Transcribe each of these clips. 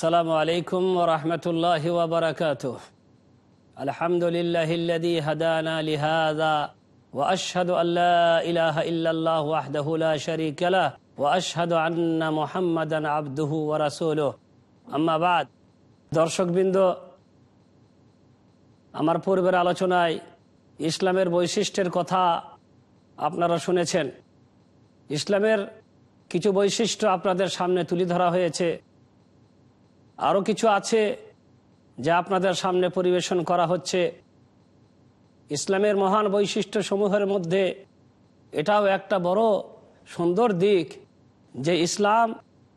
আসসালামু আলাইকুম ও রহমতুল্লাহ ওবরাকাত আলহামদুলিল্লাহ আব্দুহাদ দর্শক বৃন্দ আমার পূর্বের আলোচনায় ইসলামের বৈশিষ্ট্যের কথা আপনারা শুনেছেন। ইসলামের কিছু বৈশিষ্ট্য আপনাদের সামনে তুলে ধরা হয়েছে। আরও কিছু আছে যা আপনাদের সামনে পরিবেশন করা হচ্ছে। ইসলামের মহান বৈশিষ্ট্য সমূহের মধ্যে এটাও একটা বড় সুন্দর দিক যে ইসলাম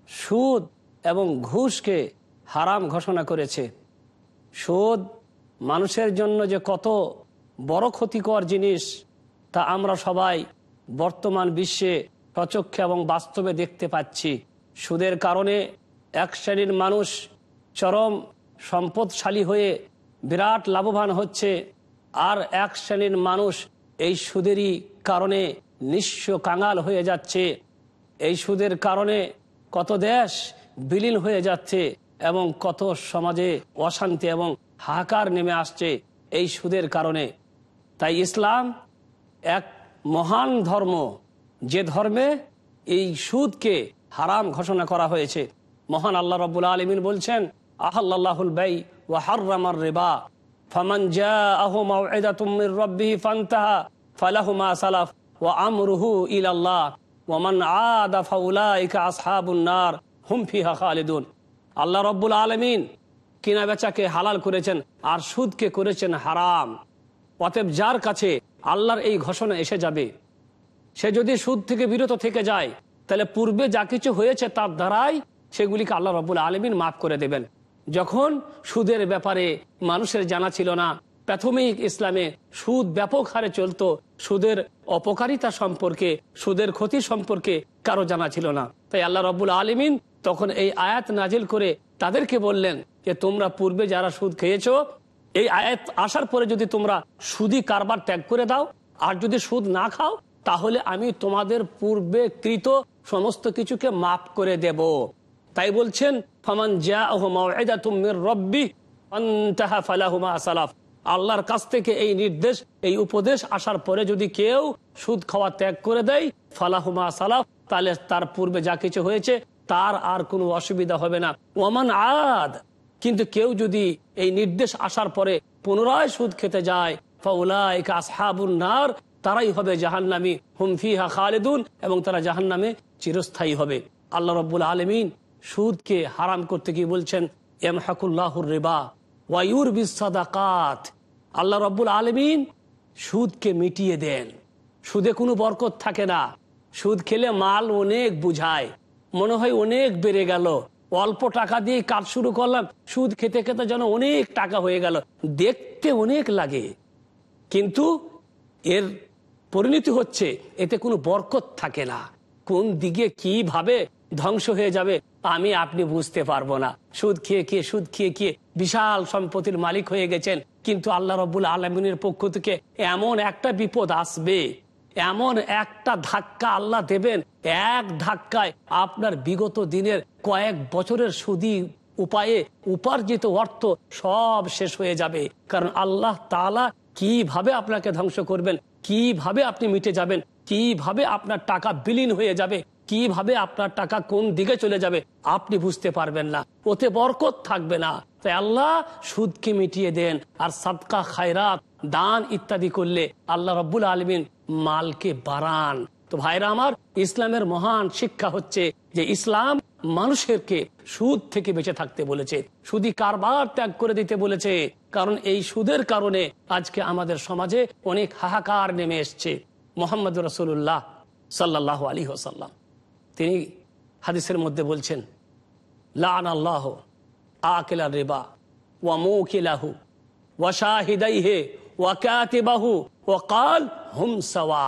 সুদ এবং ঘুষকে হারাম ঘোষণা করেছে। সুদ মানুষের জন্য যে কত বড় ক্ষতিকর জিনিস, তা আমরা সবাই বর্তমান বিশ্বে প্রচক্ষে এবং বাস্তবে দেখতে পাচ্ছি। সুদের কারণে এক শ্রেণির মানুষ চরম সম্পদশালী হয়ে বিরাট লাভবান হচ্ছে আর এক শ্রেণির মানুষ এই সুদেরই কারণে নিঃস্ব কাঙাল হয়ে যাচ্ছে। এই সুদের কারণে কত দেশ বিলীন হয়ে যাচ্ছে এবং কত সমাজে অশান্তি এবং হাহাকার নেমে আসছে এই সুদের কারণে। তাই ইসলাম এক মহান ধর্ম। যে ধর্মে এই সুদকে হারাম ঘোষণা করা হয়েছে। মহান আল্লাহ রব্বুল আলমিন বলছেন আহাল্লাহুল বাই ও হার্রামার রেবা। ফমান জাআহু মাউইদাতুম মির রাব্বিহি ফান্তাহা ফালাহু মা সালাফ ওয়া আমরুহু ইলাল্লাহ। ওয়া মান আদা ফাউলাইকা আসহাবুন নার, হুম ফিহা খালিদুন। আল্লাহ রব্বুল আলামিন কিনা বেচাকে হালাল করেছেন আর সুদকে করেছেন হারাম। অতএব যার কাছে আল্লাহর এই ঘোষণা এসে যাবে, সে যদি সুদ থেকে বিরত থেকে যায়, তাহলে পূর্বে যা কিছু হয়েছে তার দ্বারাই সেগুলিকে আল্লাহ রবুল আলমিন মাফ করে দেবেন। যখন সুদের ব্যাপারে মানুষের জানা ছিল না, প্রাথমিক ইসলামে সুদ ব্যাপক হারে চলত, সুদের অপকারিতা সম্পর্কে, সুদের ক্ষতি সম্পর্কে কারও জানা ছিল না। তাই আল্লাহ রব্বুল আলমিন তখন এই আয়াত নাজিল করে তাদেরকে বললেন যে, তোমরা পূর্বে যারা সুদ খেয়েছ, এই আয়াত আসার পরে যদি তোমরা সুদি কারবার ত্যাগ করে দাও, আর যদি সুদ না খাও, তাহলে আমি তোমাদের পূর্বে কৃত সমস্ত কিছুকে মাফ করে দেব। তাই বলছেন, ফমান আল্লাহর কাছ থেকে এই নির্দেশ, এই উপদেশ আসার পরে যদি কেউ সুদ খাওয়া ত্যাগ করে দেয়, ফালাহুমা সালাফ, তাহলে তার পূর্বে যা কিছু হয়েছে, তার আর কোনো অসুবিধা হবে না। ওমান আদ, কিন্তু কেউ যদি এই নির্দেশ আসার পরে পুনরায় সুদ খেতে যায় নার, তারাই হবে জাহান্নামি হুমফিহা খালেদুন, এবং তারা জাহান্নামে চিরস্থায়ী হবে। আল্লাহ রব্বুল আলমিন সুদকে হারাম করতে গিয়ে বলছেন এম হাকুল্লাহুর রেবা ওয়ায়ুর বিসাদাকাত আল্লাহ রব্বুল আলমিন সুদকে মিটিয়ে দেন। সুদে কোনো বরকত থাকে না। সুদ খেলে মাল অনেক বুঝায়, মনে হয় অনেক বেড়ে গেল। অল্প টাকা দিয়ে কাজ শুরু করলাম, সুদ খেতে খেতে যেন অনেক টাকা হয়ে গেল। দেখতে অনেক লাগে। কিন্তু এর পরিণতি হচ্ছে, এতে কোনো বরকত থাকে না। কোন দিকে কীভাবে ধ্বংস হয়ে যাবে আমি আপনি বুঝতে পারব না। সুদ খেয়ে খেয়ে, সুদ খেয়ে খেয়ে বিশাল সম্পত্তির মালিক হয়ে গেছেন। কিন্তু আল্লাহ রবুল আলমিনের পক্ষ থেকে এমন একটা বিপদ আসবে, এমন একটা ধাক্কা আল্লাহ দেবেন, এক ধাক্কায় আপনার বিগত দিনের কয়েক বছরের সুদি উপায়ে উপার্জিত অর্থ সব শেষ হয়ে যাবে। কারণ আল্লাহ তালা কীভাবে আপনাকে ধ্বংস করবেন, কীভাবে আপনি মিটে যাবেন, কীভাবে আপনার টাকা বিলীন হয়ে যাবে কীভাবে আপনার টাকা কোন দিকে চলে যাবে আপনি বুঝতে পারবেন না। ওতে বরকত থাকবে না। তাই আল্লাহ সুদকে মিটিয়ে দেন আর সাদকা, খায়রাত, দান ইত্যাদি করলে আল্লাহ রব্বুল আলমিন মালকে বাড়ান। তো ভাইরা আমার, ইসলামের মহান শিক্ষা হচ্ছে যে ইসলাম মানুষেরকে সুদ থেকে বেঁচে থাকতে বলেছে। সুদি কারবার ত্যাগ করে দিতে বলেছে। কারণ এই সুদের কারণে আজকে আমাদের সমাজে অনেক হাহাকার নেমে এসছে। মোহাম্মদ রসুল্লাহ সাল্লাহ আলী হোসাল্লাম তিনি হাদিসের মধ্যে বলছেন লান আল্লাহ আকেলা রেবা ওয়া মৌকিলাহু ওয়া শাহিদাইহে ওয়া কাতিবাহু ওয়া কাল হুম সাওয়া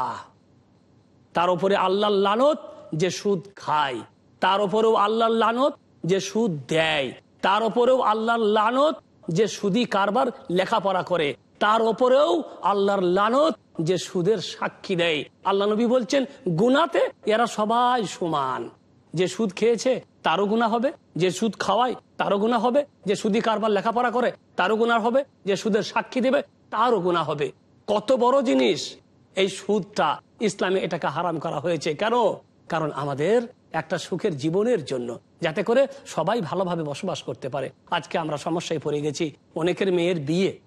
তার উপরে আল্লাহর লানত যে সুদ খায়, তার উপরেও আল্লাহর লানত যে সুদ দেয়, তার উপরেও আল্লাহর লানত যে সুদি কারবার লেখাপড়া করে, তার উপরেও আল্লাহর লানত যে সুদের সাক্ষী দেয় আল্লাহ নবী বলছেন, গুনাতে এরা সবাই সমান। যে সুদ খেয়েছে, তারও গুণা হবে। যে সুদ খাওয়ায়, তারও গুণা হবে। যে সুদি কারবার লেখাপড়া করে, তারও গুণা হবে। যে সুদের সাক্ষী দেবে, তারও গুণা হবে। কত বড় জিনিস এই সুদটা ইসলামে এটাকে হারাম করা হয়েছে। কেন? কারণ আমাদের একটা সুখের জীবনের জন্য, যাতে করে সবাই ভালোভাবে বসবাস করতে পারে। আজকে আমরা সমস্যায় পড়ে গেছি। অনেকের মেয়ের বিয়ে।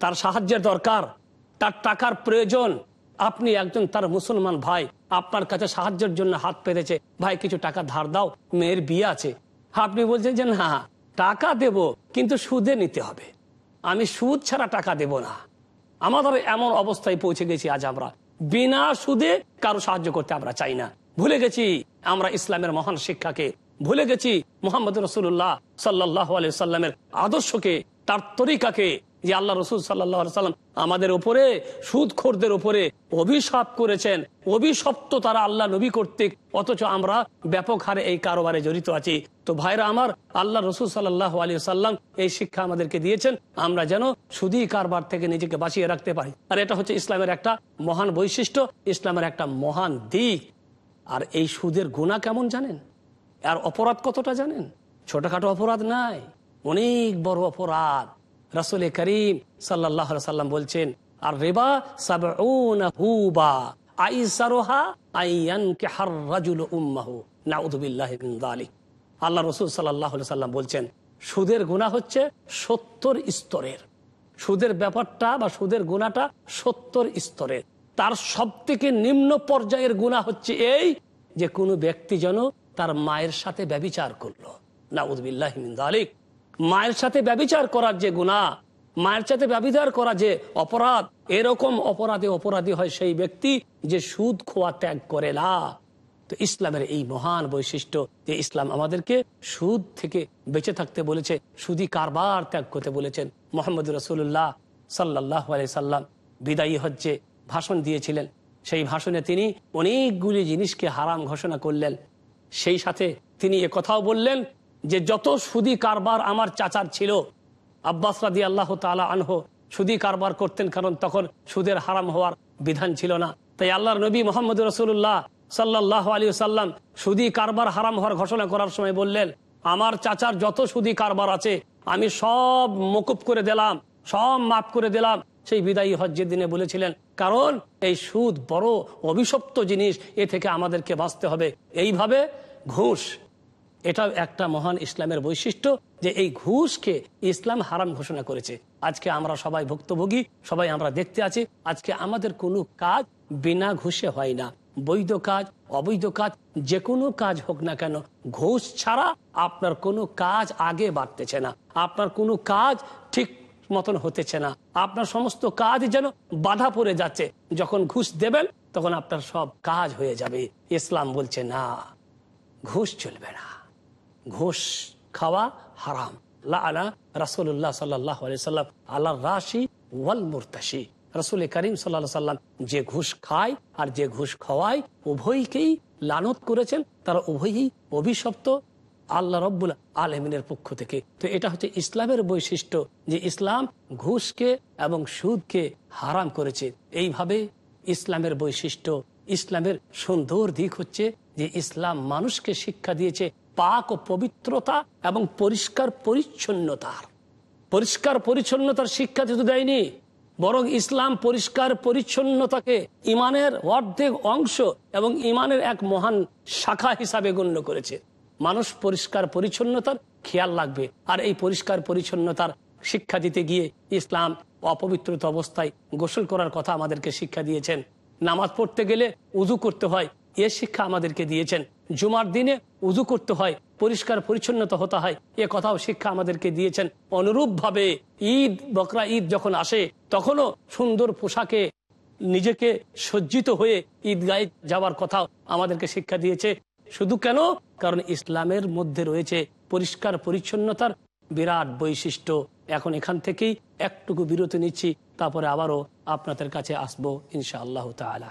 তার সাহায্যের দরকার। তার টাকার প্রয়োজন। আপনি একজন তার মুসলমান ভাই, আপনার কাছে সাহায্যের জন্য হাত পেতেছে ভাই, কিছু টাকা ধার দাও, মেয়ের বিয়ে আছে। আপনি বলছেন যে, না, টাকা দেব, কিন্তু সুদে নিতে হবে। আমি সুদ ছাড়া টাকা দেব না। আমাদের এমন অবস্থায় পৌঁছে গেছি আজ আমরা। বিনা সুদে কারও সাহায্য করতে আমরা চাই না। ভুলে গেছি আমরা ইসলামের মহান শিক্ষাকে। ভুলে গেছি মোহাম্মদ রসুল্লাহ সাল্লাহ আলিয়া সাল্লামের আদর্শকে, তার তরিকাকে। যে আল্লাহ রসুল সাল্লাহ সাল্লাম আমাদের উপরে, সুদখোরদের উপরে অভিশাপ করেছেন। অভিশপ্ত তারা আল্লাহ নবী কর্তৃক, অথচ আমরা ব্যাপক হারে এই কারোবারে জড়িত আছি। তো ভাইরা আমার, আল্লাহ রসুল সাল্লাহ আলী সাল্লাম এই শিক্ষা আমাদেরকে দিয়েছেন, আমরা যেন সুদী কারবার থেকে নিজেকে বাঁচিয়ে রাখতে পারি। আর এটা হচ্ছে ইসলামের একটা মহান বৈশিষ্ট্য, ইসলামের একটা মহান দিক। আর এই সুদের গুণা কেমন জানেন? আর অপরাধ কতটা জানেন? ছোটখাটো অপরাধ নাই, অনেক বড় অপরাধ। রাসুল করিম সাল্লাহ সাল্লাম বলছেন, আর রেবা দালিক আল্লাহ রসুল সাল্লাহ সাল্লাম বলছেন, সুদের গুণা হচ্ছে সত্তর স্তরের। সুদের ব্যাপারটা বা সুদের গুণাটা সত্তর স্তরের। তার সব থেকে নিম্ন পর্যায়ের গুণা হচ্ছে এই যে কোনো ব্যক্তি যেন তার মায়ের সাথে ব্যবিচার করল। নাউদ্দিল্লাহ আলিক মায়ের সাথে ব্যবিচার করার যে গুণা মায়ের সাথে ব্যবিচার করা যে অপরাধ, এরকম অপরাধে অপরাধী হয় সেই ব্যক্তি যে সুদ, খোয়া ত্যাগ করে না। তো ইসলামের এই মহান বৈশিষ্ট্য যে ইসলাম আমাদেরকে সুদ থেকে বেঁচে থাকতে বলেছে, সুদি কারবার ত্যাগ করতে বলেছেন। মোহাম্মদ রসুল্লাহ সাল্লাহ সাল্লাম বিদায়ী হজ্জে ভাষণ দিয়েছিলেন। সেই ভাষণে তিনি অনেকগুলি জিনিসকে হারাম ঘোষণা করলেন। সেই সাথে তিনি কথাও বললেন যে যত সুদি কারবার আমার চাচার ছিল, আব্বাস রাদি আল্লাহ তালা আনহ সুদি কারবার করতেন, কারণ তখন সুদের হারাম হওয়ার বিধান ছিল না। তাই আল্লাহর নবী মোহাম্মদ রসুল্লাহ সাল্লাহ আলী সাল্লাম সুদি কারবার হারাম হওয়ার ঘোষণা করার সময় বললেন, আমার চাচার যত সুদি কারবার আছে, আমি সব মকুব করে দিলাম, সব মাফ করে দিলাম। সেই বিদায়ী হজ্জের দিনে বলেছিলেন, কারণ এই সুদ বড় অভিশপ্ত জিনিস, এ থেকে আমাদেরকে বাঁচতে হবে। এইভাবে ঘুষ এটা একটা মহান ইসলামের বৈশিষ্ট্য যে এই ঘুষকে ইসলাম হারাম ঘোষণা করেছে। আজকে আমরা সবাই ভুক্তভোগী, সবাই আমরা দেখতে আছি, আজকে আমাদের কোনো কাজ বিনা ঘুষে হয় না। বৈধ কাজ, অবৈধ কাজ, যে কোনো কাজ হোক না কেন, ঘুষ ছাড়া আপনার কোনো কাজ আগে বাড়তেছে না। আপনার কোনো কাজ ঠিক মতন হতেছে না। আপনার সমস্ত কাজ যেন বাধা পড়ে যাচ্ছে। যখন ঘুষ দেবেন, তখন আপনার সব কাজ হয়ে যাবে। ইসলাম বলছে, না, ঘুষ চলবে না। ঘুষ খাওয়া হারাম। রাসুল্লাহ সাল্লাহ সাল্লাম আল্লাহ রাশি ওয়াল মুরতাসি করিম সাল্লা সাল্লাম যে ঘুষ খায় আর যে ঘুষ খাওয়ায় উভয়কেই লানত করেছেন, তারা উভয়ই অভিশপ্ত আল্লাহ রব্বুল আলমিনের পক্ষ থেকে। তো এটা হচ্ছে ইসলামের বৈশিষ্ট্য যে ইসলাম ঘুষকে এবং সুদকে হারাম করেছে। এইভাবে ইসলামের বৈশিষ্ট্য, ইসলামের সুন্দর দিক হচ্ছে যে ইসলাম মানুষকে শিক্ষা দিয়েছে পাক ও পবিত্রতা এবং পরিষ্কার পরিচ্ছন্নতার। পরিষ্কার পরিচ্ছন্নতার শিক্ষা যেহেতু দেয়নি, বরং ইসলাম পরিষ্কার পরিচ্ছন্নতাকে ইমানের অর্ধেক অংশ এবং ইমানের এক মহান শাখা হিসাবে গণ্য করেছে। মানুষ পরিষ্কার পরিচ্ছন্নতার খেয়াল লাগবে আর এই পরিষ্কার পরিচ্ছন্নতার শিক্ষা দিতে গিয়ে ইসলাম অপবিত্রত অবস্থায় গোসল করার কথা আমাদেরকে শিক্ষা দিয়েছেন। নামাজ পড়তে গেলে উজু করতে হয় এ শিক্ষা আমাদেরকে দিয়েছেন। জুমার দিনে উজু করতে হয়, পরিষ্কার পরিচ্ছন্নতা হতে হয়। এ কথাও শিক্ষা আমাদেরকে দিয়েছেন। অনুরূপ ভাবে ঈদ, বকরা ঈদ যখন আসে, তখনও সুন্দর পোশাকে নিজেকে সজ্জিত হয়ে ঈদগাহে যাওয়ার কথা আমাদেরকে শিক্ষা দিয়েছে। শুধু কেন? কারণ ইসলামের মধ্যে রয়েছে পরিষ্কার পরিচ্ছন্নতার বিরাট বৈশিষ্ট্য। এখন এখান থেকেই একটুকু বিরতি নিচ্ছি, তারপরে আবারও আপনাদের কাছে আসব ইনশা আল্লাহ তালা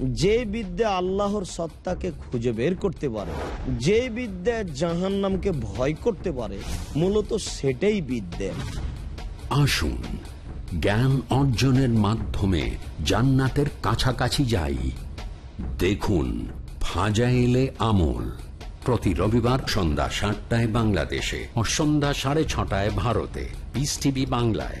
যে বিদ্যা আল্লাহর সত্তাকে খুঁজে বের করতে পারে, যে বিদ্যা জাহান নামকে ভয় করতে পারে, মূলত সেটাই বিদ্যা। আসুন, জ্ঞান অর্জনের মাধ্যমে জান্নাতের কাছাকাছি যাই। দেখুন ফাজাইলে আমল প্রতি রবিবার সন্ধ্যা সাতটায় বাংলাদেশে ও সন্ধ্যা সাড়ে ছটায় ভারতে। পিস টিভি বাংলায়।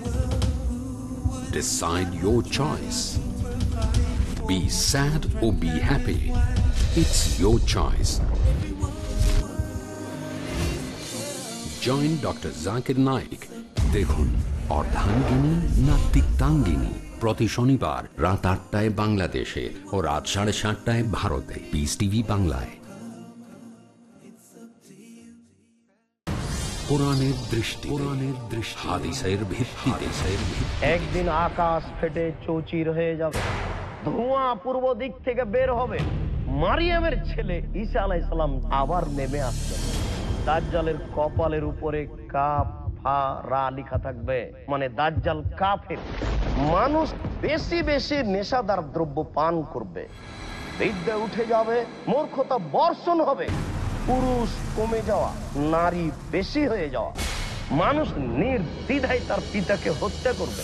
Decide your choice. Be sad or be happy. It's your choice. Join doctor Zakir Naik দেখুন, অর্ধাঙ্গিনী না তিক্তাঙ্গিনী প্রতি শনিবার রাত আটটায় বাংলাদেশে ও রাত সাড়ে সাতটায় ভারতে পিস টিভি বাংলায় কোরআনের দৃষ্টি কোরআনের দৃষ্টি। হাদিসের ভিত্তিতে। একদিন আকাশ ফেটে চৌচির হয়ে যাবে। ধোঁয়া পূর্ব দিক থেকে বের হবে। মারিয়ামের ছেলে ঈসা আলাইসালাম আবার নেমে আসবে। দাজ্জালের কপালের উপরে কাপ ফা রা লিখা থাকবে। মানে দাজ্জাল কাফের। মানুষ বেশি বেশি নেশাদার দ্রব্য পান করবে। বিদ্যা উঠে যাবে মূর্খতা বর্ষণ হবে। পুরুষ কমে যাওয়া নারী বেশি হয়ে যাওয়া। মানুষ নির্দ্বিধায় তার পিতাকে হত্যা করবে।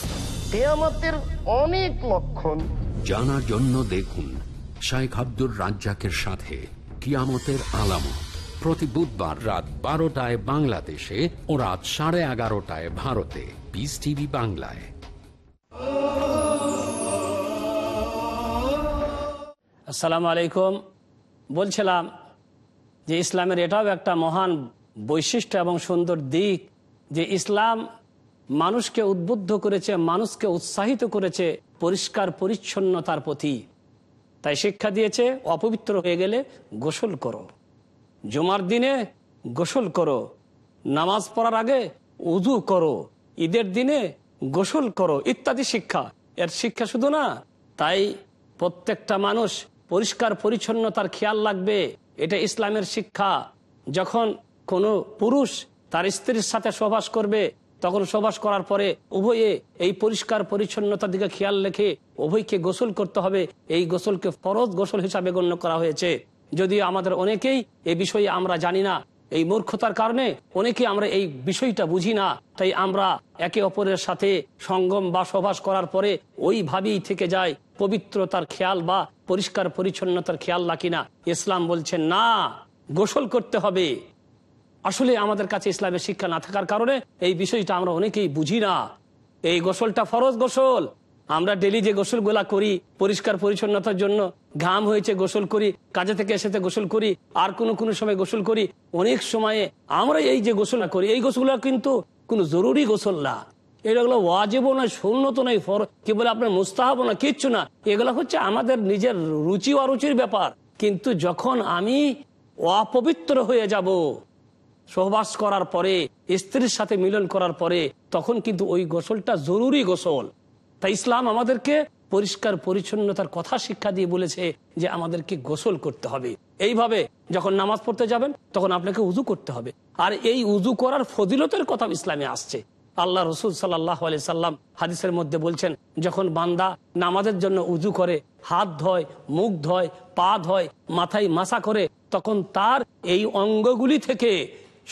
কেয়ামতের অনেক লক্ষণ। জানার জন্য দেখুন শাইখ আব্দুর রাজ্জাকের সাথে কিয়ামতের আলামত। প্রতি বুধবার রাত বারোটায় বাংলাদেশে ও রাত সাড়ে এগারোটায় ভারতে। পিস টিভি বাংলায়। আসসালামু আলাইকুম। বলছিলাম যে ইসলামের এটাও একটা মহান বৈশিষ্ট্য এবং সুন্দর দিক যে ইসলাম মানুষকে উদ্বুদ্ধ করেছে, মানুষকে উৎসাহিত করেছে পরিষ্কার পরিচ্ছন্নতার প্রতি। তাই শিক্ষা দিয়েছে, অপবিত্র হয়ে গেলে গোসল করো। জুমার দিনে গোসল করো। নামাজ পড়ার আগে উজু করো। ঈদের দিনে গোসল করো। ইত্যাদি শিক্ষা। এর শিক্ষা শুধু না, তাই প্রত্যেকটা মানুষ পরিষ্কার পরিচ্ছন্নতার খেয়াল রাখবে। এটা ইসলামের শিক্ষা। যখন কোনো পুরুষ তার স্ত্রীর সাথে সহবাস করবে, তখন সহবাস করার পরে উভয়ে এই পরিষ্কার পরিচ্ছন্নতার দিকে খেয়াল রেখে উভয়কে গোসল করতে হবে। এই গোসলকে ফরজ গোসল হিসাবে গণ্য করা হয়েছে। যদিও আমাদের অনেকেই এ বিষয়ে আমরা জানি না এই মূর্খতার কারণে অনেকে আমরা এই বিষয়টা বুঝি না। তাই আমরা একে অপরের সাথে সঙ্গম বা সহবাস করার পরে ওইভাবেই থেকে যায় পবিত্রতার খেয়াল বা পরিষ্কার পরিচ্ছন্নতার খেয়াল রাখি না। ইসলাম বলছেন, না, গোসল করতে হবে। আসলে আমাদের কাছে ইসলামের শিক্ষা না থাকার কারণে এই বিষয়টা আমরা অনেকেই বুঝি না। এই গোসলটা ফরজ গোসল। আমরা ডেলি যে গোসলগুলা করি, পরিষ্কার পরিচ্ছন্নতার জন্য, ঘাম হয়েছে গোসল করি, কাজে থেকে এসেতে গোসল করি, আর কোনো কোনো সময় গোসল করি, অনেক সময়ে আমরা এই যে গোসলটা করি, এই গোসলগুলো কিন্তু কোনো জরুরি গোসল না। এগুলো ওয়াজেবও নয় শূন্যত নয় কি বলে আপনার মুস্তাহাবও না কিচ্ছু না। এগুলো হচ্ছে আমাদের নিজের রুচি অরুচির ব্যাপার। কিন্তু যখন আমি অপবিত্র হয়ে যাব, সহবাস করার পরে, স্ত্রীর সাথে মিলন করার পরে, তখন কিন্তু ওই গোসলটা জরুরি গোসল। তাই ইসলাম আমাদেরকে পরিষ্কার পরিচ্ছন্নতার কথা শিক্ষা দিয়ে বলেছে যে আমাদেরকে গোসল করতে হবে। এইভাবে যখন নামাজ পড়তে যাবেন, তখন আপনাকে উজু করতে হবে। আর এই উজু করার ফজিলতের কথা ইসলামে আসছে। আল্লাহ রসুল সাল্লাহ আলি সাল্লাম হাদিসের মধ্যে বলছেন, যখন বান্দা নামাজের জন্য উজু করে, হাত ধয়, মুখ ধয়, পা ধয়, মাথায় মাসা করে, তখন তার এই অঙ্গগুলি থেকে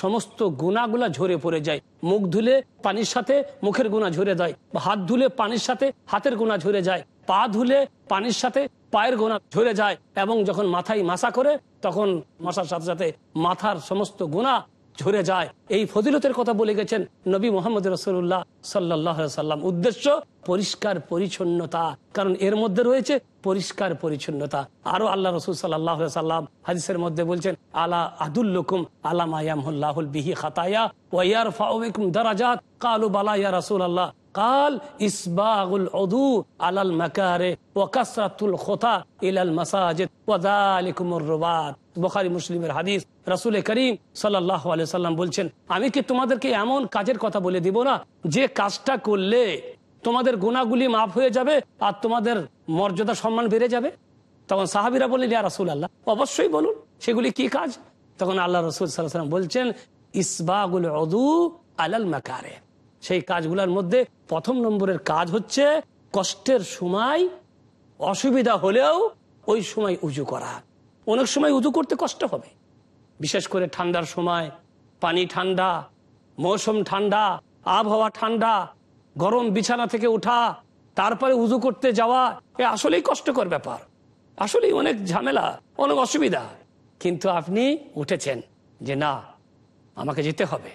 সমস্ত গুণাগুলা ঝরে পড়ে যায়। মুখ ধুলে পানির সাথে মুখের গুণা ঝরে যায়। হাত ধুলে পানির সাথে হাতের গুণা ঝরে যায়। পা ধুলে পানির সাথে পায়ের গোনা ঝরে যায় এবং যখন মাথায় মাসা করে, তখন মাসার সাথে সাথে মাথার সমস্ত গুণা ঝরে যায়। এই ফজিলতের কথা বলে গেছেন নবী মোহাম্মদ রসুল্লাহ সাল্লাহ সাল্লাম উদ্দেশ্য পরিষ্কার, পরিচ্ছন্নতা। কারণ এর মধ্যে রয়েছে পরিষ্কার পরিচ্ছন্নতা। আরও আল্লাহ রসুল সাল্লাহ সাল্লাম হাদিসের মধ্যে বলছেন, আলা আদুল্লুকুম আলা মায়ামুল্লাহুল বিহি খাতায়া দারাজাত। কালু, বালা ইয়া আল্লাহ কাল, ইসবাগুল উদু আলাল মাকারে খোতা ইলাল মাসাজিদ। ওয়া যালিকুমুর রুবাত। বুখারী, মুসলিমের হাদিস। রাসূল করিম সাল্লাল্লাহু আলাইহি সাল্লাম বলছেন, আমি কি তোমাদেরকে এমন কাজের কথা বলে দিব না? যে কাজটা করলে তোমাদের গুণাগুলি মাফ হয়ে যাবে আর তোমাদের মর্যাদা সম্মান বেড়ে যাবে। তখন সাহাবিরা বললেন, ইয়া রাসূল আল্লাহ অবশ্যই বলুন, সেগুলি কি কাজ? তখন আল্লাহ রসুল সাল্লাম বলছেন, ইসবাগুল অদু আলাল মাকারে সেই কাজগুলোর মধ্যে প্রথম নম্বরের কাজ হচ্ছে কষ্টের সময় অসুবিধা হলেও ওই সময় উজু করা। অনেক সময় উজু করতে কষ্ট হবে। বিশেষ করে ঠান্ডার সময়, পানি ঠান্ডা, মৌসুম ঠান্ডা, আবহাওয়া ঠান্ডা গরম বিছানা থেকে ওঠা তারপরে উজু করতে যাওয়া, এ আসলেই কষ্টকর ব্যাপার। আসলেই অনেক ঝামেলা, অনেক অসুবিধা। কিন্তু আপনি উঠেছেন যে না, আমাকে যেতে হবে,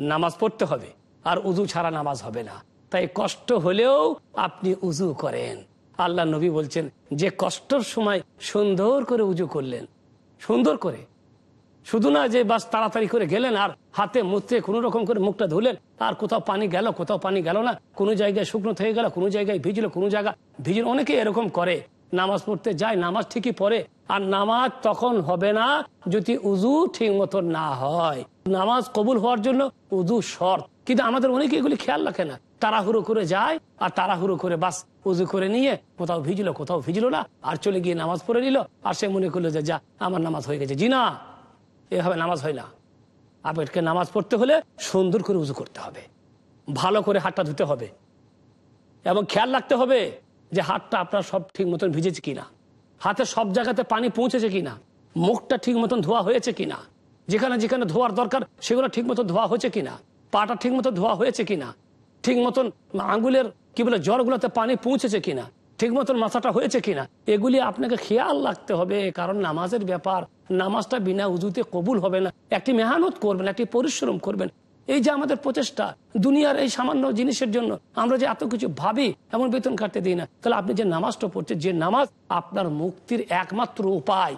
নামাজ পড়তে হবে, আর উজু ছাড়া নামাজ হবে না। তাই কষ্ট হলেও আপনি উজু করেন। আল্লাহ নবী বলছেন, যে কষ্টর সময় সুন্দর করে উজু করলেন, সুন্দর করে। শুধু না যে বাস তাড়াতাড়ি করে গেলেন আর হাতে মুতে কোনো রকম করে মুখটা ধুলেন আর কোথাও পানি গেল, কোথাও পানি গেল না। কোনো জায়গায় শুকনো থেকে গেল, কোনো জায়গায় ভিজলো, কোনো জায়গা ভিজল অনেকে এরকম করে। নামাজ পড়তে যায়, নামাজ ঠিকই পড়ে। আর নামাজ তখন হবে না যদি উজু ঠিক মতো না হয়। নামাজ কবুল হওয়ার জন্য উজু শর্ত। কিন্তু আমাদের অনেকে এগুলি খেয়াল রাখে না। তাড়াহুড়ো করে যায় আর তাড়াহুড়ো করে বাস উজু করে নিয়ে কোথাও ভিজলো কোথাও ভিজলো না। আর চলে গিয়ে নামাজ পড়ে নিল। আর সে মনে করল যে, যা, আমার নামাজ হয়ে গেছে। জি না। এভাবে নামাজ হয় না। আপনাকে নামাজ পড়তে হলে সুন্দর করে উজু করতে হবে। ভালো করে হাতটা ধুতে হবে। এবং খেয়াল রাখতে হবে যে হাতটা আপনার সব ঠিক মতন ভিজেছে কিনা। হাতে সব জায়গাতে পানি পৌঁছেছে কিনা। মুখটা ঠিক মতন ধোয়া হয়েছে কিনা। যেখানে যেখানে ধোয়ার দরকার, সেগুলো ঠিক মতো ধোয়া হয়েছে কিনা। পাটা ঠিক মতো ধোয়া হয়েছে কিনা। ঠিক মতন আঙ্গুলের কি বলে জ্বরগুলোতে পানি পৌঁছেছে কিনা। ঠিক মতন মাথাটা হয়েছে কিনা। এগুলি আপনাকে খেয়াল রাখতে হবে, কারণ নামাজের ব্যাপার নামাজটা বিনা উজুতে কবুল হবে না, একটি মেহনত করবেন, একটি পরিশ্রম করবেন। এই যে আমাদের প্রচেষ্টা, দুনিয়ার এই সামান্য জিনিসের জন্য আমরা যে এত কিছু ভাবি, এমন বেতন কাটতে দিই না। তাহলে আপনি যে নামাজটা পড়ছেন, যে নামাজ আপনার মুক্তির একমাত্র উপায়।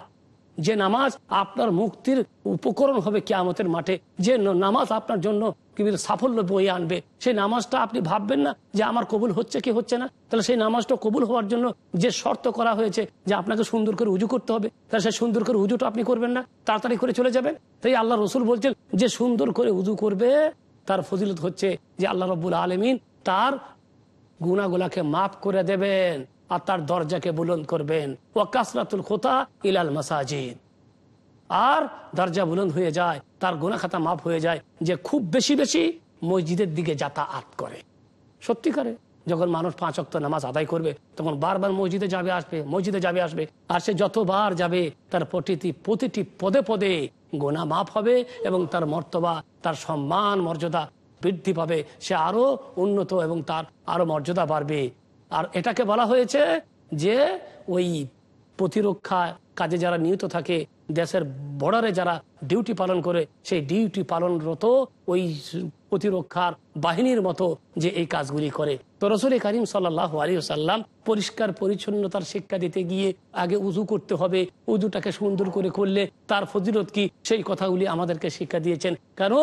যে নামাজ আপনার মুক্তির উপকরণ হবে কেয়ামতের মাঠে, যে নামাজ আপনার জন্য সাফল্য বয়ে আনবে, সেই নামাজটা আপনি ভাববেন না যে আমার কবুল হচ্ছে কি হচ্ছে না। তাহলে সেই নামাজটা কবুল হওয়ার জন্য যে শর্ত করা হয়েছে যে আপনাকে সুন্দর করে উজু করতে হবে, তাহলে সেই সুন্দর করে উজুটা আপনি করবেন না, তাড়াতাড়ি করে চলে যাবেন। তাই আল্লাহ রসুল বলছেন, যে সুন্দর করে উজু করবে, তার ফজিলত হচ্ছে যে আল্লাহ রব্বুল আলমিন তার গুণাগুলাকে মাফ করে দেবেন। আর তার দরজাকে বুলন্দ করবেন। ও কাসরাতুল খোতা ইলাল মাসাজিদ। আর দরজা বুলন্দ হয়ে যায়, তার গুনা খাতা মাফ হয়ে যায়, যে খুব বেশি বেশি মসজিদের দিকে যাতায়াত করে। সত্যিকারে যখন মানুষ পাঁচ অক্ত নামাজ আদায় করবে, তখন বারবার মসজিদে যাবে আসবে, মসজিদে যাবে আসবে, আর সে যতবার যাবে, তার প্রতিটি প্রতিটি পদে পদে গোনা মাফ হবে এবং তার মর্তবা, তার সম্মান, মর্যাদা বৃদ্ধি পাবে। সে আরও উন্নত এবং তার আরও মর্যাদা বাড়বে। আর এটাকে বলা হয়েছে যে ওই প্রতিরক্ষা কাজে যারা নিয়ত থাকে, দেশের বর্ডারে যারা ডিউটি পালন করে, সেই ডিউটি পালনরত ওই প্রতিরক্ষার বাহিনীর মতো যে এই কাজগুলি করে। তো রসুল করিম সাল্লাহ আলী সাল্লাম পরিষ্কার পরিচ্ছন্নতার শিক্ষা দিতে গিয়ে আগে উজু করতে হবে উজুটাকে সুন্দর করে করলে তার ফজিলত কি? সেই কথাগুলি আমাদেরকে শিক্ষা দিয়েছেন। কেন?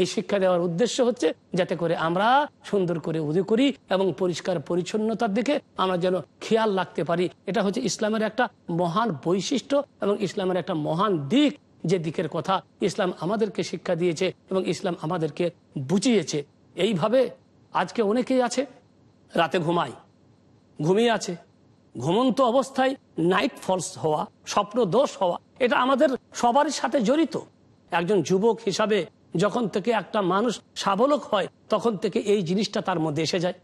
এই শিক্ষা দেওয়ার উদ্দেশ্য হচ্ছে যাতে করে আমরা সুন্দর করে উদু করি এবং পরিষ্কার পরিচ্ছন্নতার দিকে আমরা যেন খেয়াল রাখতে পারি। এটা হচ্ছে ইসলামের একটা মহান বৈশিষ্ট্য এবং ইসলামের একটা মহান দিক যে দিকের কথা ইসলাম আমাদেরকে শিক্ষা দিয়েছে এবং ইসলাম আমাদেরকে বুঝিয়েছে। এইভাবে আজকে অনেকেই আছে, রাতে ঘুমায়, ঘুমিয়ে আছে, ঘুমন্ত অবস্থায় নাইট ফলস হওয়া স্বপ্ন দোষ হওয়া, এটা আমাদের সবারই সাথে জড়িত। একজন যুবক হিসাবে যখন থেকে একটা মানুষ সাবলক হয়, তখন থেকে এই জিনিসটা তার মধ্যে এসে যায়।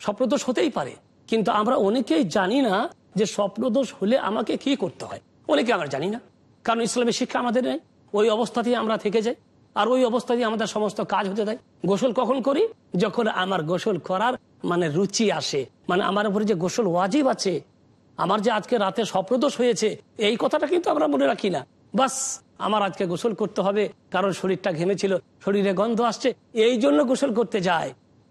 স্বপ্নদোষ হতেই পারে, কিন্তু আমরা অনেকেই জানি না যে স্বপ্নদোষ হলে আমাকে কি করতে হয়। অনেকে আমরা জানি না। কারণ ইসলামের শিক্ষা আমাদের নেই। ওই অবস্থাতেই আমরা থেকে যাই, আর ওই অবস্থাতেই আমাদের সমস্ত কাজ হতে দেয়। গোসল কখন করি? যখন আমার গোসল করার মানে রুচি আসে মানে আমার উপরে যে গোসল ওয়াজিব আছে, আমার যে আজকে রাতে স্বপ্নদোষ হয়েছে, এই কথাটা কিন্তু আমরা মনে রাখি না। বাস আমার আজকে গোসল করতে হবে, কারণ শরীরটা ঘেমেছিল, শরীরে গন্ধ আসছে, এই জন্য গোসল করতে যায়।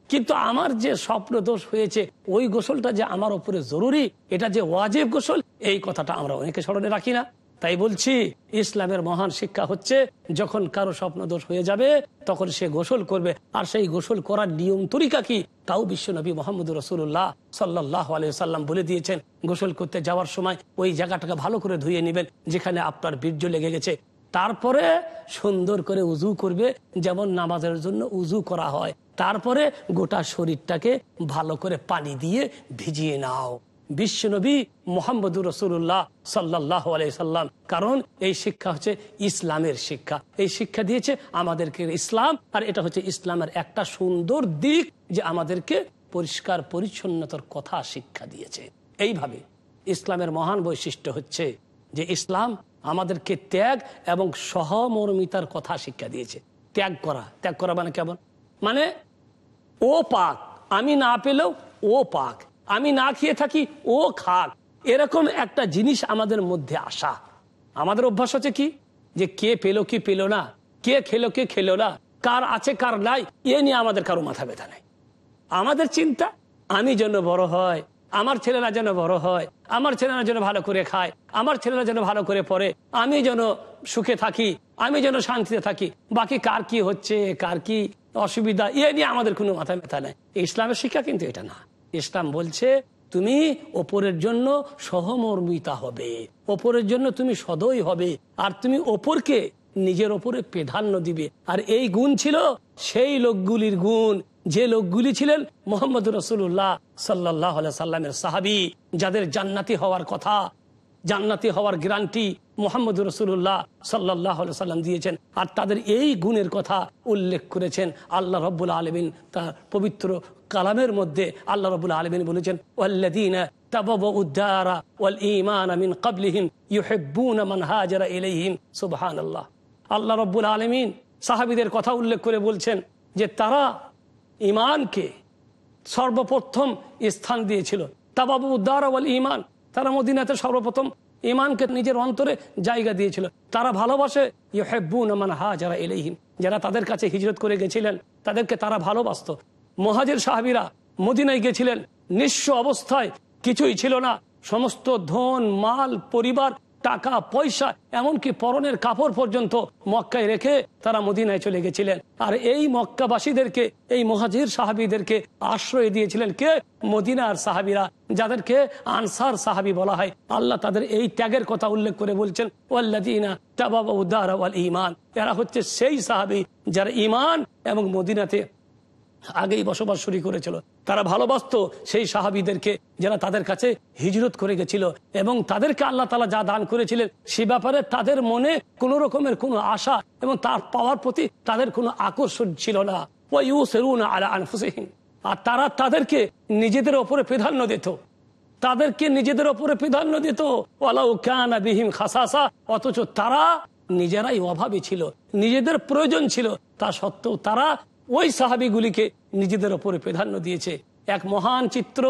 কিন্তু আমার যে স্বপ্ন দোষ হয়েছে, ওই গোসলটা যে আমার উপরে জরুরি, এটা যে ওয়াজেব গোসল, এই কথাটা আমরা অনেকে স্মরণে রাখি না। তাই বলছি, ইসলামের মহান শিক্ষা হচ্ছে, যখন কারও স্বপ্ন দোষ হয়ে যাবে, তখন সে গোসল করবে। আর সেই গোসল করার নিয়ম তরিকা কি? তাও বিশ্ব নবী মোহাম্মদ রসুল্লাহ সাল্লাহ সাল্লাম বলে দিয়েছেন, গোসল করতে যাওয়ার সময় ওই জায়গাটাকে ভালো করে ধুয়ে নেবেন, যেখানে আপনার বীর্য লেগে গেছে। তারপরে সুন্দর করে উজু করবে, যেমন নামাজের জন্য উজু করা হয়। তারপরে গোটা শরীরটাকে ভালো করে পানি দিয়ে ভিজিয়ে নাও। বিশ্বনবী মোহাম্মদুর রসুল্লাহ সাল্লাহ সাল্লাম, কারণ এই শিক্ষা হচ্ছে ইসলামের শিক্ষা। এই শিক্ষা দিয়েছে আমাদেরকে ইসলাম, আর এটা হচ্ছে ইসলামের একটা সুন্দর দিক যে আমাদেরকে পরিষ্কার পরিচ্ছন্নতার কথা শিক্ষা দিয়েছে। এইভাবে ইসলামের মহান বৈশিষ্ট্য হচ্ছে যে ইসলাম আমাদেরকে ত্যাগ এবং সহমর্মিতার কথা শিক্ষা দিয়েছে। ত্যাগ করা। ত্যাগ করা মানে কেমন? মানে ও পাক। আমি না পেলেও ও পাক। আমি না খেয়ে থাকি, ও খাক। এরকম একটা জিনিস আমাদের মধ্যে আসা। আমাদের অভ্যাস হচ্ছে কি? যে কে পেল, কি পেল না? কে খেলো কে খেলো না? কার আছে, কার নাই? এ নিয়ে আমাদের কারও মাথা ব্যথা নাই। আমাদের চিন্তা, আমি যেন বড় হয়, আমার ছেলেরা যেন বড় হয় আমার ছেলেরা যেন ভালো করে খায়, আমার ছেলেরা যেন ভালো করে পড়ে, আমি যেন সুখে থাকি, আমি যেন শান্তিতে থাকি, বাকি কার কি হচ্ছে, কার কি অসুবিধা, এ নিয়ে আমাদের কোনো মাথা ব্যথা নেই। ইসলামের শিক্ষা কিন্তু এটা না। ইসলাম বলছে, তুমি ওপরের জন্য সহমর্মিতা হবে, ওপরের জন্য তুমি সদয় হবে, আর তুমি ওপরকে নিজের ওপরে প্রাধান্য দিবে। আর এই গুণ ছিল সেই লোকগুলির গুণ যে লোকগুলি ছিলেন মোহাম্মদ রসুল্লাহ সাল্লাহ সাল্লামের সাহাবি, যাদের জান্নাতি হওয়ার কথা, জান্নাতি হওয়ার গ্যারান্টি মোহাম্মদ রসুল্লাহ সাল্লাহ সাল্লাম দিয়েছেন আর তাদের এই গুণের কথা উল্লেখ করেছেন আল্লাহ রব্বুল আলমিন তার পবিত্র কালামের মধ্যে আল্লাহ রবুল আলমিন বলেছেন ওয়াল্লাদিন উদ্দারা রবুল আমিন এলাইহিম সুবহান আল্লাহ আল্লাহ আলমিন সাহাবিদের কথা উল্লেখ করে বলছেন যে তারা ইমানকে সর্বপ্রথম স্থান দিয়েছিল। তাবাবু উদ্দার ইমান তারা মদিনাতে সর্বপ্রথম ইমানকে নিজের অন্তরে জায়গা দিয়েছিল। তারা ভালোবাসে ইহেব্বুন মান হা যারা এলেহিম যারা তাদের কাছে হিজরত করে গেছিলেন, তাদেরকে তারা ভালোবাসত। মহাজের সাহাবিরা মদিনায় গেছিলেন। নিঃস্ব অবস্থায় কিছুই ছিল না। সমস্ত ধন, মাল, পরিবার টাকা, পয়সা, এমনকি পরনের কাপড় পর্যন্ত মক্কায় রেখে তারা মদিনায় চলে গেছিলেন। আর এই মক্কাবাসীদেরকে, এই মহাজির সাহাবিদেরকে আশ্রয় দিয়েছিলেন কে? মদিনার সাহাবিরা, যাদেরকে আনসার সাহাবি বলা হয়। আল্লাহ তাদের এই ত্যাগের কথা উল্লেখ করে বলছেন ওয়াল্লাদিনা তাবাবা উদ্দার ইমান এরা হচ্ছে সেই সাহাবি যারা ইমান এবং মদিনাতে আগেই বসবাস শুরু করেছিল। তারা ভালোবাসত সেই সাহাবিদেরকে যারা তাদের কাছে হিজরত করে গেছিল এবং তাদেরকে আল্লাহ তালা যা দান করেছিলেন সে ব্যাপারে তাদের মনে কোন রকমের কোনো আশা এবং তার পাওয়ার প্রতি তাদের কোনো আকর্ষণ ছিল না। আর তারা তাদেরকে নিজেদের ওপরে প্রাধান্য দিত। তাদেরকে নিজেদের ওপরে প্রাধান্য দিত। বিহিম খাসাসা, অথচ তারা নিজেরাই অভাবী ছিল, নিজেদের প্রয়োজন ছিল। তা সত্ত্বেও তারা ওই সাহাবিগুলিকে নিজেদের ওপরে প্রাধান্য দিয়েছে। এক মহান চিত্র।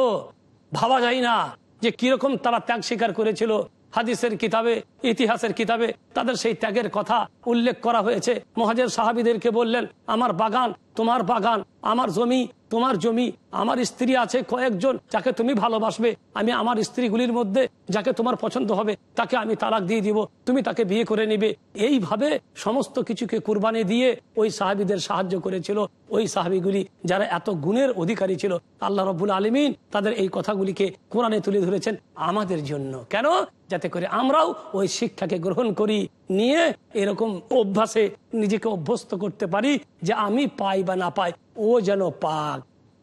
ভাবা যায় না যে কীরকম তারা ত্যাগ স্বীকার করেছিল। হাদিসের কিতাবে, ইতিহাসের কিতাবে তাদের সেই ত্যাগের কথা উল্লেখ করা হয়েছে। মহাজের সাহাবিদেরকে বললেন, আমার বাগান, তোমার বাগান, আমার জমি তোমার জমি, আমার স্ত্রী আছে, কয়েকজন যাকে তুমি ভালোবাসবে, আমি আমার স্ত্রীগুলির মধ্যে যাকে তোমার পছন্দ হবে, তাকে আমি তালাক দিয়ে দিব, তুমি তাকে বিয়ে করে নিবে। এইভাবে সমস্ত কিছুকে কুরবানি দিয়ে ওই সাহাবিদের সাহায্য করেছিল। ওই সাহাবিগুলি যারা এত গুণের অধিকারী ছিল, আল্লাহ রবুল আলমিন তাদের এই কথাগুলিকে কোরআনে তুলে ধরেছেন আমাদের জন্য। কেন? যাতে করে আমরাও ওই শিক্ষাকে গ্রহণ করি, নিয়ে এরকম অভ্যাসে নিজেকে অভ্যস্ত করতে পারি যে আমি পাই বা না পাই, ও যেন পাক।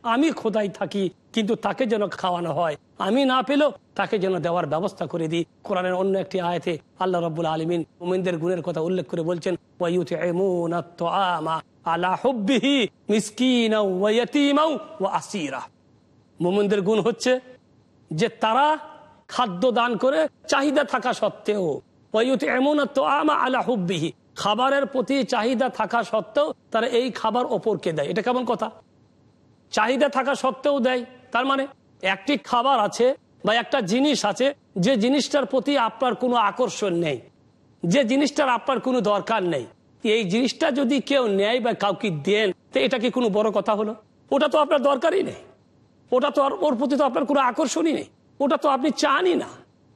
আমি খোদাই থাকি, কিন্তু তাকে যেন খাওয়ানো হয়। আমি না পেলেও তাকে যেন দেওয়ার ব্যবস্থা করে দিই। কোরআনের অন্য একটি আয়াতে আল্লাহ রব্বুল আলমিন মোমিনদের গুণের কথা উল্লেখ করে বলছেন মোমিনদের গুণ হচ্ছে যে তারা খাদ্য দান করে চাহিদা থাকা সত্ত্বেও এমন তো আমা আলা হুব্বিহি, খাবারের প্রতি চাহিদা থাকা সত্ত্বেও তারা এই খাবার ওপরকে দেয়। এটা কেমন কথা? চাহিদা থাকা সত্ত্বেও দেয়, তার মানে একটি খাবার আছে বা একটা জিনিস আছে, যে জিনিসটার প্রতি আপনার কোনো আকর্ষণ নেই, যে জিনিসটার আপনার কোনো দরকার নেই। এই জিনিসটা যদি কেউ নেয় বা কাউকে দেন, তো এটা কি কোনো বড় কথা হলো? ওটা তো আপনার দরকারই নেই। ওটা তো ওর প্রতি তো আপনার কোনো আকর্ষণই নেই। ওটা তো আপনি চানই না।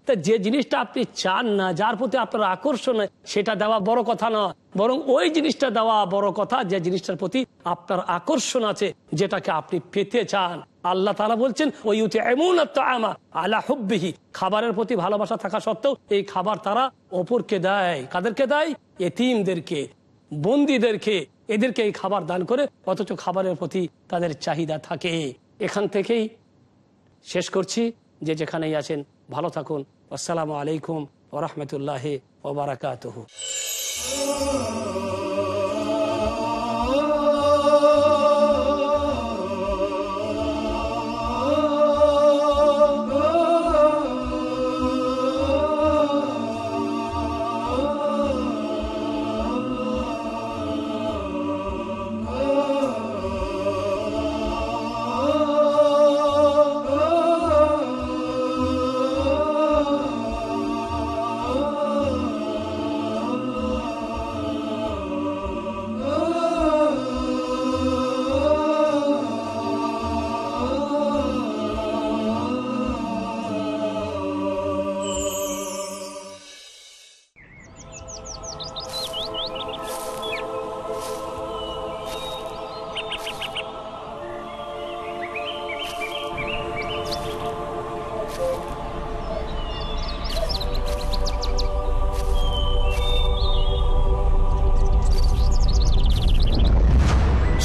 তা যে জিনিসটা আপনি চান না, যার প্রতি আপনার আকর্ষণ সেটা দেওয়া বড় কথা নয়। বরং ওই জিনিসটা দেওয়া বড় কথা, যে জিনিসটার প্রতি আপনার আকর্ষণ আছে, যেটাকে আপনি পেতে চান। আল্লাহ তালা বলছেন ওই উঠে এমন আমা আলা হব্বিহি। খাবারের প্রতি ভালোবাসা থাকা সত্ত্বেও, এই খাবার তারা অপরকে দেয়। কাদেরকে দেয়? এতিমদেরকে, বন্দীদেরকে। এদেরকে এই খাবার দান করে, অথচ খাবারের প্রতি তাদের চাহিদা থাকে। এখান থেকেই শেষ করছি। যে যেখানেই আছেন ভালো থাকুন। আসসালামু আলাইকুম ওরহমতুল্লাহ ওবরাকাত